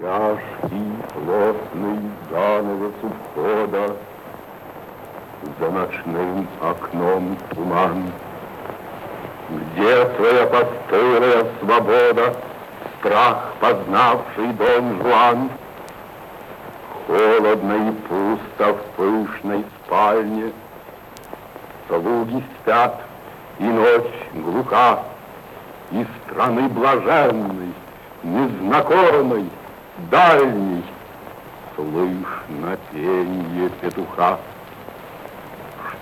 Тяжкий, плотный занавес у входа, За ночным окном туман. Где твоя постылая свобода, Страх, познавший Дон Жуан? Холодно и пусто в пышной спальне, Слуги спят, и ночь глуха, И страны блаженной, незнакомой, дальней, Слышно пенье петуха.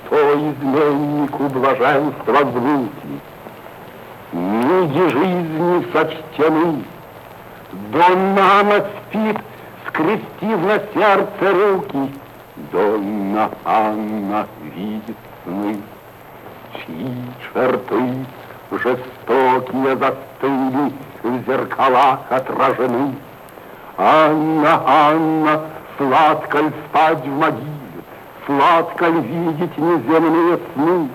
Что изменнику блаженства звуки, Ниги жизни сочтены, Донна спит, скрестив на сердце руки, Донна Анна видит сны, Чьи черты жестокие застыли, В зеркалах отражены. Анна, Анна, сладко ль спать в могиле, Сладко ль видеть неземные сны?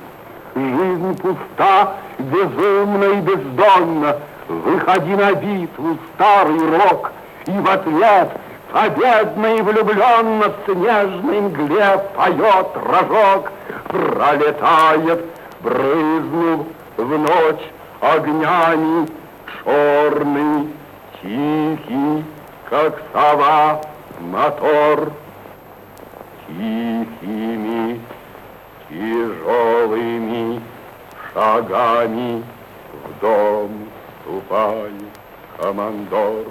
Жизнь пуста, безумна и бездонна, Выходи на битву, старый рок, И в ответ победно и влюбленно В снежной мгле поет рожок, Пролетает, брызнув в ночь огнями, Черный, тихий, как сова, мотор. Тихими, тяжелыми шагами в дом ступает командор.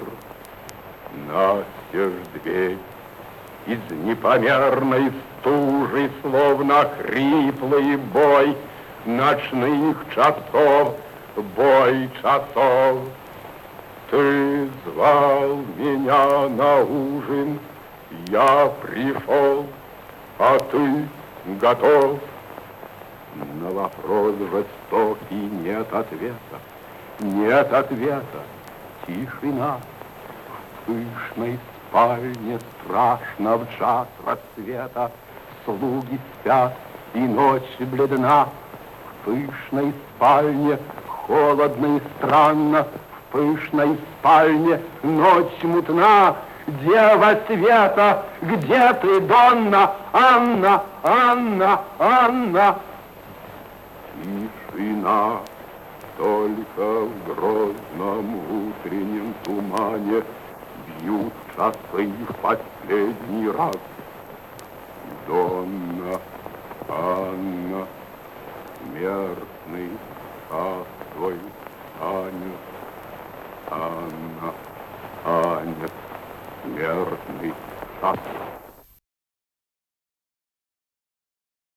Настежь дверь из непомерной стужи, Словно хриплый бой ночных часов, бой часов. Ты звал меня на ужин, я пришел, а ты готов. На вопрос жестокий нет ответа, нет ответа, тишина. В пышной спальне страшно в час рассвета, Слуги спят, и ночь бледна. В пышной спальне холодно и странно, пышной спальне ночь мутна. Дева света, где ты, Донна, Анна, Анна, Анна? Тишина, только в грозном утреннем тумане Бьют часы в последний раз. Донна, Анна, смертный Анна, Аня, смертный час.